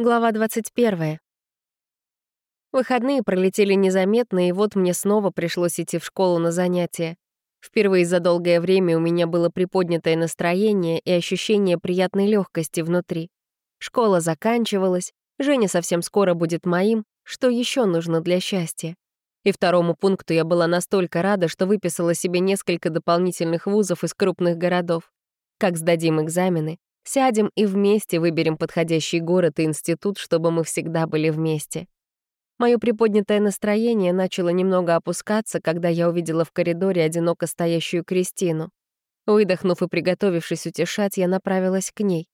Глава 21. Выходные пролетели незаметно, и вот мне снова пришлось идти в школу на занятия. Впервые за долгое время у меня было приподнятое настроение и ощущение приятной легкости внутри. Школа заканчивалась, Женя совсем скоро будет моим, что еще нужно для счастья. И второму пункту я была настолько рада, что выписала себе несколько дополнительных вузов из крупных городов. Как сдадим экзамены, Сядем и вместе выберем подходящий город и институт, чтобы мы всегда были вместе. Мое приподнятое настроение начало немного опускаться, когда я увидела в коридоре одиноко стоящую Кристину. Выдохнув и приготовившись утешать, я направилась к ней.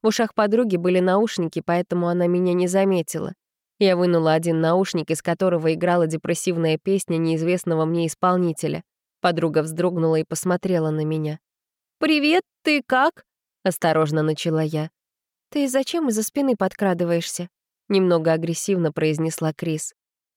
В ушах подруги были наушники, поэтому она меня не заметила. Я вынула один наушник, из которого играла депрессивная песня неизвестного мне исполнителя. Подруга вздрогнула и посмотрела на меня. «Привет, ты как?» — осторожно начала я. «Ты зачем из-за спины подкрадываешься?» — немного агрессивно произнесла Крис.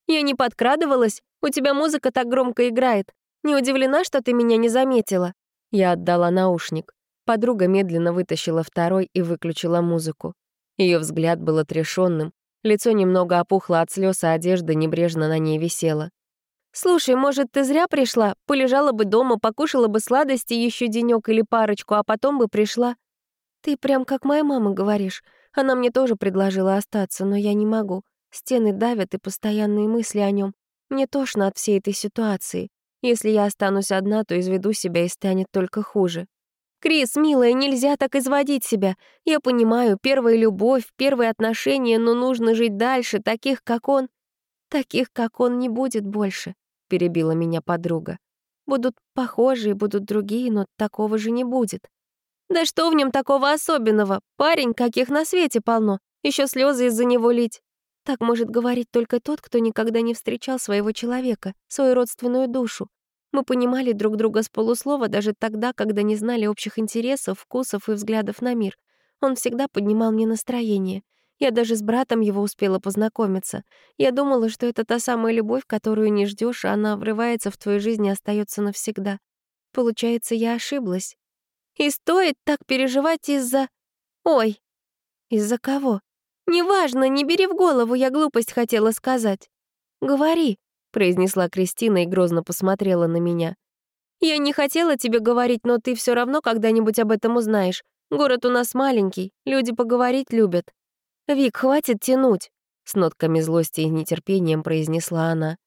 «Я не подкрадывалась. У тебя музыка так громко играет. Не удивлена, что ты меня не заметила?» Я отдала наушник. Подруга медленно вытащила второй и выключила музыку. Ее взгляд был отрешенным, лицо немного опухло от слез, а одежда небрежно на ней висела. «Слушай, может, ты зря пришла? Полежала бы дома, покушала бы сладости еще денек или парочку, а потом бы пришла. «Ты прям как моя мама говоришь. Она мне тоже предложила остаться, но я не могу. Стены давят и постоянные мысли о нем. Мне тошно от всей этой ситуации. Если я останусь одна, то изведу себя и станет только хуже. «Крис, милая, нельзя так изводить себя. Я понимаю, первая любовь, первые отношения, но нужно жить дальше, таких, как он». «Таких, как он, не будет больше», — перебила меня подруга. «Будут похожие, будут другие, но такого же не будет. Да что в нем такого особенного? Парень, каких на свете полно. Еще слезы из-за него лить. Так может говорить только тот, кто никогда не встречал своего человека, свою родственную душу. Мы понимали друг друга с полуслова даже тогда, когда не знали общих интересов, вкусов и взглядов на мир. Он всегда поднимал мне настроение. Я даже с братом его успела познакомиться. Я думала, что это та самая любовь, которую не ждешь, а она врывается в твою жизнь и остается навсегда. Получается, я ошиблась. И стоит так переживать из-за... Ой, из-за кого? Неважно, не бери в голову, я глупость хотела сказать. Говори, произнесла Кристина и грозно посмотрела на меня. Я не хотела тебе говорить, но ты все равно когда-нибудь об этом узнаешь. Город у нас маленький, люди поговорить любят. Вик, хватит тянуть, с нотками злости и нетерпением произнесла она.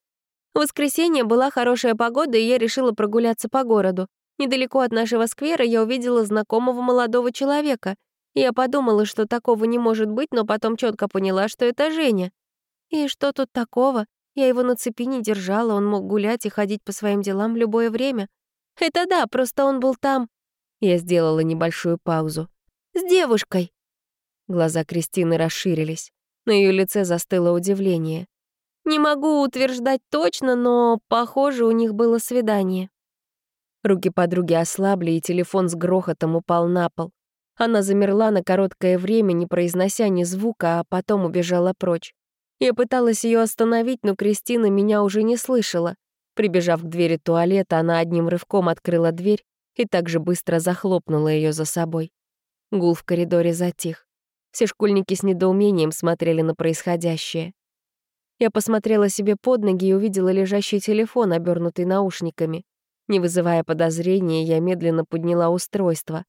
В воскресенье была хорошая погода, и я решила прогуляться по городу. Недалеко от нашего сквера я увидела знакомого молодого человека. Я подумала, что такого не может быть, но потом четко поняла, что это Женя. И что тут такого? Я его на цепи не держала, он мог гулять и ходить по своим делам любое время. Это да, просто он был там. Я сделала небольшую паузу. С девушкой. Глаза Кристины расширились. На ее лице застыло удивление. Не могу утверждать точно, но, похоже, у них было свидание. Руки подруги ослабли, и телефон с грохотом упал на пол. Она замерла на короткое время, не произнося ни звука, а потом убежала прочь. Я пыталась ее остановить, но Кристина меня уже не слышала. Прибежав к двери туалета, она одним рывком открыла дверь и также быстро захлопнула ее за собой. Гул в коридоре затих. Все школьники с недоумением смотрели на происходящее. Я посмотрела себе под ноги и увидела лежащий телефон, обернутый наушниками. Не вызывая подозрения, я медленно подняла устройство.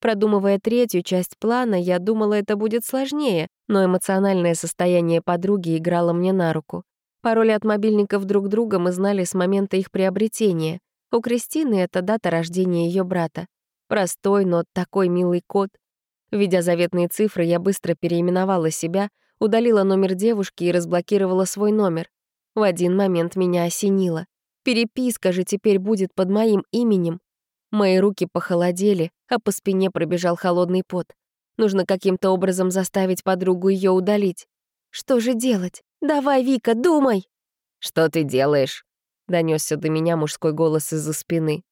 Продумывая третью часть плана, я думала, это будет сложнее, но эмоциональное состояние подруги играло мне на руку. Пароли от мобильников друг друга мы знали с момента их приобретения. У Кристины это дата рождения ее брата. Простой, но такой милый код. Видя заветные цифры, я быстро переименовала себя, удалила номер девушки и разблокировала свой номер. В один момент меня осенило. Переписка же теперь будет под моим именем. Мои руки похолодели, а по спине пробежал холодный пот. Нужно каким-то образом заставить подругу ее удалить. Что же делать? Давай, Вика, думай! Что ты делаешь? Донесся до меня мужской голос из-за спины.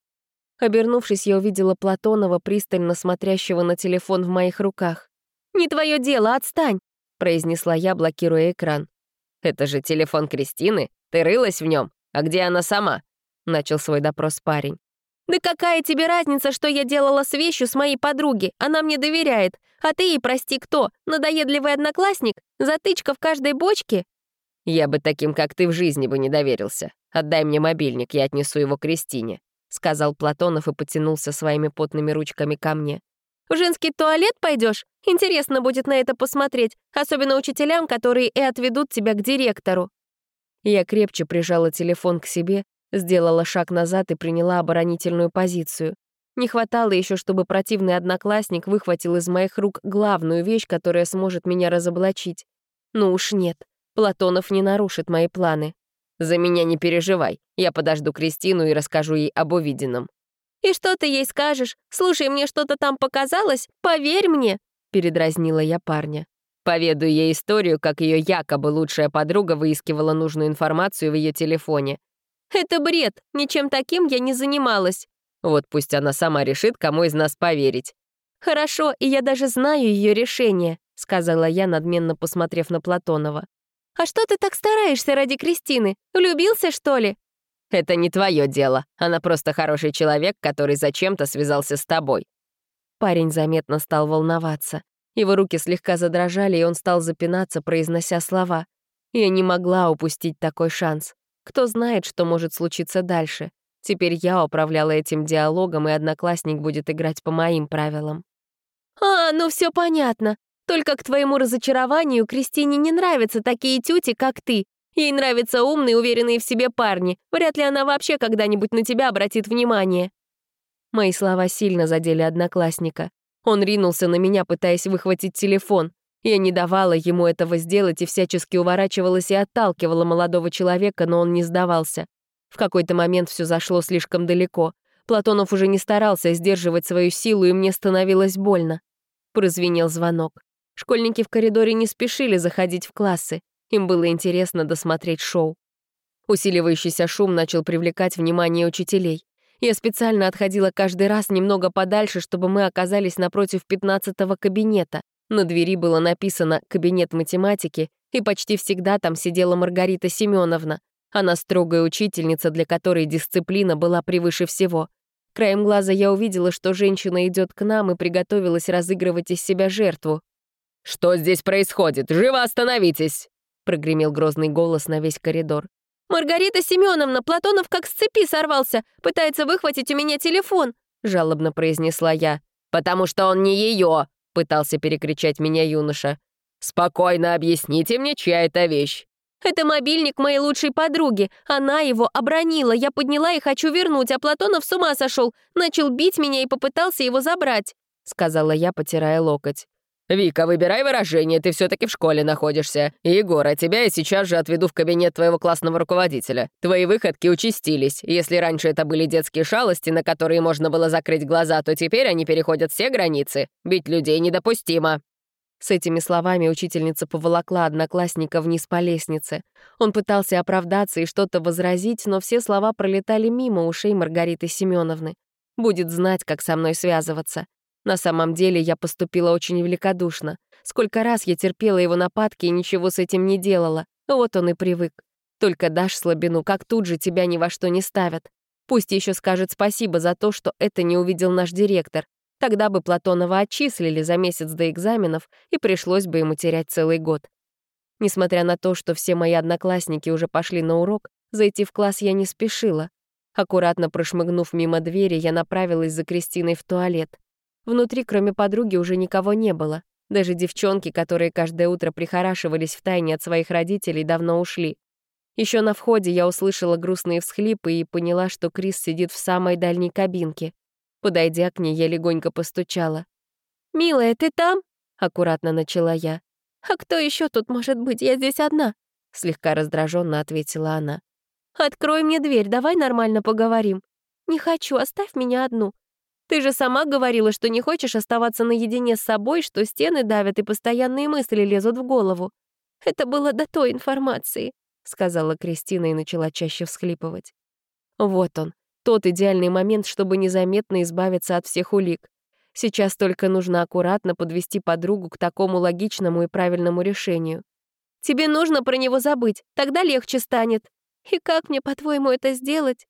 Обернувшись, я увидела Платонова, пристально смотрящего на телефон в моих руках. «Не твое дело, отстань!» — произнесла я, блокируя экран. «Это же телефон Кристины. Ты рылась в нем. «А где она сама?» — начал свой допрос парень. «Да какая тебе разница, что я делала с вещью с моей подруги? Она мне доверяет. А ты ей, прости, кто? Надоедливый одноклассник? Затычка в каждой бочке?» «Я бы таким, как ты, в жизни бы не доверился. Отдай мне мобильник, я отнесу его Кристине», — сказал Платонов и потянулся своими потными ручками ко мне. «В женский туалет пойдешь? Интересно будет на это посмотреть, особенно учителям, которые и отведут тебя к директору». Я крепче прижала телефон к себе, сделала шаг назад и приняла оборонительную позицию. Не хватало еще, чтобы противный одноклассник выхватил из моих рук главную вещь, которая сможет меня разоблачить. Ну уж нет, Платонов не нарушит мои планы. За меня не переживай, я подожду Кристину и расскажу ей об увиденном. «И что ты ей скажешь? Слушай, мне что-то там показалось? Поверь мне!» — передразнила я парня. Поведаю ей историю, как ее якобы лучшая подруга выискивала нужную информацию в ее телефоне. «Это бред! Ничем таким я не занималась!» Вот пусть она сама решит, кому из нас поверить. «Хорошо, и я даже знаю ее решение», — сказала я, надменно посмотрев на Платонова. «А что ты так стараешься ради Кристины? Влюбился, что ли?» «Это не твое дело. Она просто хороший человек, который зачем-то связался с тобой». Парень заметно стал волноваться. Его руки слегка задрожали, и он стал запинаться, произнося слова. Я не могла упустить такой шанс. Кто знает, что может случиться дальше. Теперь я управляла этим диалогом, и одноклассник будет играть по моим правилам. «А, ну все понятно. Только к твоему разочарованию Кристине не нравятся такие тюти, как ты. Ей нравятся умные, уверенные в себе парни. Вряд ли она вообще когда-нибудь на тебя обратит внимание». Мои слова сильно задели одноклассника. Он ринулся на меня, пытаясь выхватить телефон. Я не давала ему этого сделать и всячески уворачивалась и отталкивала молодого человека, но он не сдавался. В какой-то момент все зашло слишком далеко. Платонов уже не старался сдерживать свою силу, и мне становилось больно. Прозвенел звонок. Школьники в коридоре не спешили заходить в классы. Им было интересно досмотреть шоу. Усиливающийся шум начал привлекать внимание учителей. Я специально отходила каждый раз немного подальше, чтобы мы оказались напротив пятнадцатого кабинета. На двери было написано «Кабинет математики», и почти всегда там сидела Маргарита Семеновна. Она строгая учительница, для которой дисциплина была превыше всего. Краем глаза я увидела, что женщина идет к нам и приготовилась разыгрывать из себя жертву. «Что здесь происходит? Живо остановитесь!» прогремел грозный голос на весь коридор. «Маргарита Семеновна, Платонов как с цепи сорвался, пытается выхватить у меня телефон», — жалобно произнесла я. «Потому что он не ее», — пытался перекричать меня юноша. «Спокойно объясните мне, чья это вещь». «Это мобильник моей лучшей подруги. Она его обронила. Я подняла и хочу вернуть, а Платонов с ума сошел, начал бить меня и попытался его забрать», — сказала я, потирая локоть. «Вика, выбирай выражение, ты все таки в школе находишься. Егор, а тебя я сейчас же отведу в кабинет твоего классного руководителя. Твои выходки участились. Если раньше это были детские шалости, на которые можно было закрыть глаза, то теперь они переходят все границы. Бить людей недопустимо». С этими словами учительница поволокла одноклассника вниз по лестнице. Он пытался оправдаться и что-то возразить, но все слова пролетали мимо ушей Маргариты Семеновны. Будет знать, как со мной связываться. На самом деле я поступила очень великодушно. Сколько раз я терпела его нападки и ничего с этим не делала. Вот он и привык. Только дашь слабину, как тут же тебя ни во что не ставят. Пусть еще скажет спасибо за то, что это не увидел наш директор. Тогда бы Платонова отчислили за месяц до экзаменов, и пришлось бы ему терять целый год. Несмотря на то, что все мои одноклассники уже пошли на урок, зайти в класс я не спешила. Аккуратно прошмыгнув мимо двери, я направилась за Кристиной в туалет. Внутри, кроме подруги, уже никого не было. Даже девчонки, которые каждое утро прихорашивались в тайне от своих родителей, давно ушли. Еще на входе я услышала грустные всхлипы и поняла, что Крис сидит в самой дальней кабинке. Подойдя к ней, я легонько постучала. «Милая, ты там?» — аккуратно начала я. «А кто еще тут может быть? Я здесь одна», — слегка раздраженно ответила она. «Открой мне дверь, давай нормально поговорим». «Не хочу, оставь меня одну. Ты же сама говорила, что не хочешь оставаться наедине с собой, что стены давят и постоянные мысли лезут в голову. Это было до той информации», — сказала Кристина и начала чаще всхлипывать. Вот он, тот идеальный момент, чтобы незаметно избавиться от всех улик. Сейчас только нужно аккуратно подвести подругу к такому логичному и правильному решению. «Тебе нужно про него забыть, тогда легче станет. И как мне, по-твоему, это сделать?»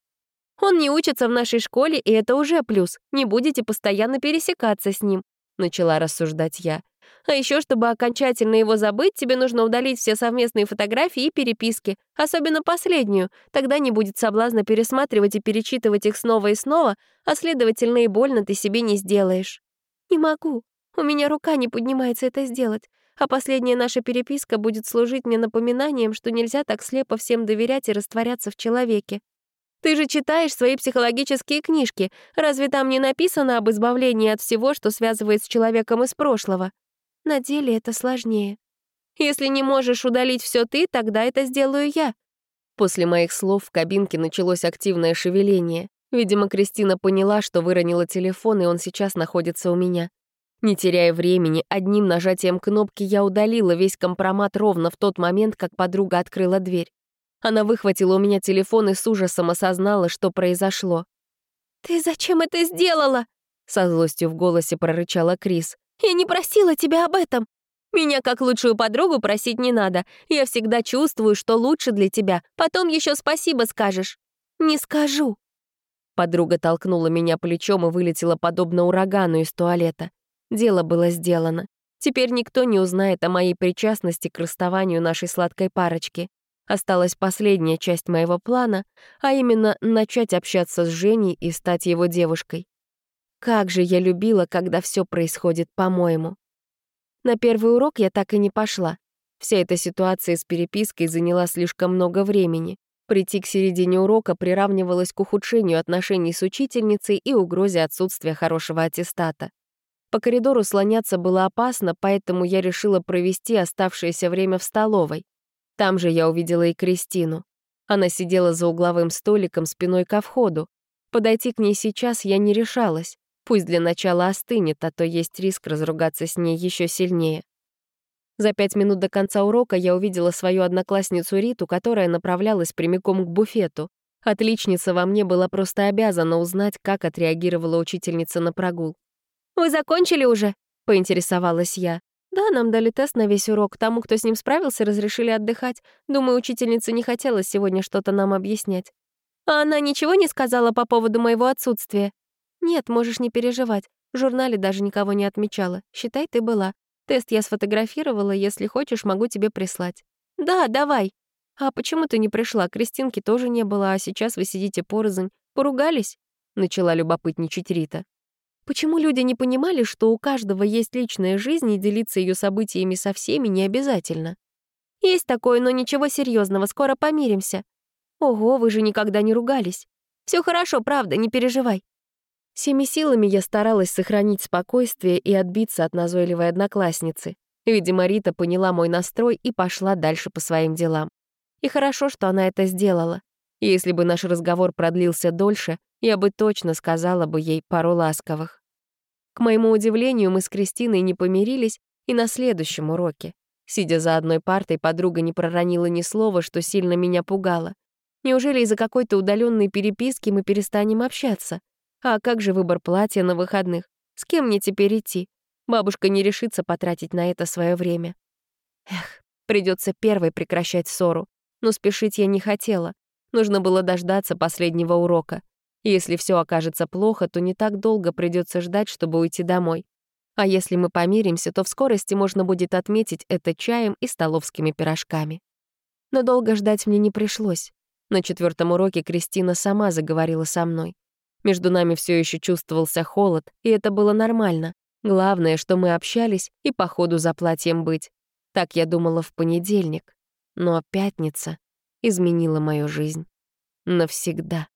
Он не учится в нашей школе, и это уже плюс. Не будете постоянно пересекаться с ним», — начала рассуждать я. «А еще, чтобы окончательно его забыть, тебе нужно удалить все совместные фотографии и переписки, особенно последнюю. Тогда не будет соблазна пересматривать и перечитывать их снова и снова, а, следовательно, и больно ты себе не сделаешь». «Не могу. У меня рука не поднимается это сделать. А последняя наша переписка будет служить мне напоминанием, что нельзя так слепо всем доверять и растворяться в человеке. Ты же читаешь свои психологические книжки. Разве там не написано об избавлении от всего, что связывает с человеком из прошлого? На деле это сложнее. Если не можешь удалить все ты, тогда это сделаю я. После моих слов в кабинке началось активное шевеление. Видимо, Кристина поняла, что выронила телефон, и он сейчас находится у меня. Не теряя времени, одним нажатием кнопки я удалила весь компромат ровно в тот момент, как подруга открыла дверь. Она выхватила у меня телефон и с ужасом осознала, что произошло. «Ты зачем это сделала?» Со злостью в голосе прорычала Крис. «Я не просила тебя об этом. Меня как лучшую подругу просить не надо. Я всегда чувствую, что лучше для тебя. Потом еще спасибо скажешь». «Не скажу». Подруга толкнула меня плечом и вылетела подобно урагану из туалета. Дело было сделано. Теперь никто не узнает о моей причастности к расставанию нашей сладкой парочки. Осталась последняя часть моего плана, а именно начать общаться с Женей и стать его девушкой. Как же я любила, когда все происходит по-моему. На первый урок я так и не пошла. Вся эта ситуация с перепиской заняла слишком много времени. Прийти к середине урока приравнивалось к ухудшению отношений с учительницей и угрозе отсутствия хорошего аттестата. По коридору слоняться было опасно, поэтому я решила провести оставшееся время в столовой. Там же я увидела и Кристину. Она сидела за угловым столиком спиной ко входу. Подойти к ней сейчас я не решалась. Пусть для начала остынет, а то есть риск разругаться с ней еще сильнее. За пять минут до конца урока я увидела свою одноклассницу Риту, которая направлялась прямиком к буфету. Отличница во мне была просто обязана узнать, как отреагировала учительница на прогул. «Вы закончили уже?» — поинтересовалась я. «Да, нам дали тест на весь урок. Тому, кто с ним справился, разрешили отдыхать. Думаю, учительница не хотела сегодня что-то нам объяснять». «А она ничего не сказала по поводу моего отсутствия?» «Нет, можешь не переживать. В журнале даже никого не отмечала. Считай, ты была. Тест я сфотографировала, если хочешь, могу тебе прислать». «Да, давай». «А почему ты не пришла? Кристинки тоже не было, а сейчас вы сидите порознь. Поругались?» Начала любопытничать Рита. Почему люди не понимали, что у каждого есть личная жизнь и делиться ее событиями со всеми не обязательно? Есть такое, но ничего серьезного, скоро помиримся. Ого, вы же никогда не ругались. Все хорошо, правда, не переживай. Всеми силами я старалась сохранить спокойствие и отбиться от назойливой одноклассницы. Видимо, Рита поняла мой настрой и пошла дальше по своим делам. И хорошо, что она это сделала. Если бы наш разговор продлился дольше, я бы точно сказала бы ей пару ласковых. К моему удивлению, мы с Кристиной не помирились и на следующем уроке. Сидя за одной партой, подруга не проронила ни слова, что сильно меня пугало. Неужели из-за какой-то удаленной переписки мы перестанем общаться? А как же выбор платья на выходных? С кем мне теперь идти? Бабушка не решится потратить на это свое время. Эх, придется первой прекращать ссору. Но спешить я не хотела. Нужно было дождаться последнего урока. Если все окажется плохо, то не так долго придется ждать, чтобы уйти домой. А если мы помиримся, то в скорости можно будет отметить это чаем и столовскими пирожками. Но долго ждать мне не пришлось. На четвертом уроке Кристина сама заговорила со мной. Между нами все еще чувствовался холод, и это было нормально. Главное, что мы общались и по ходу за платьем быть. Так я думала в понедельник. Но пятница изменила мою жизнь навсегда.